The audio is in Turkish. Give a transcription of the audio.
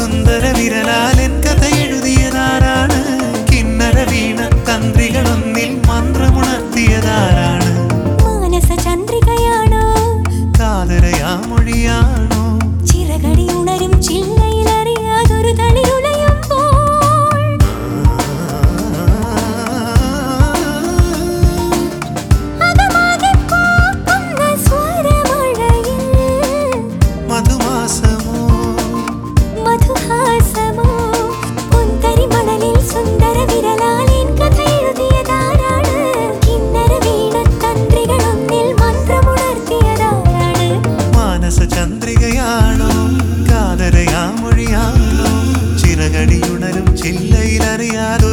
arkasında. criar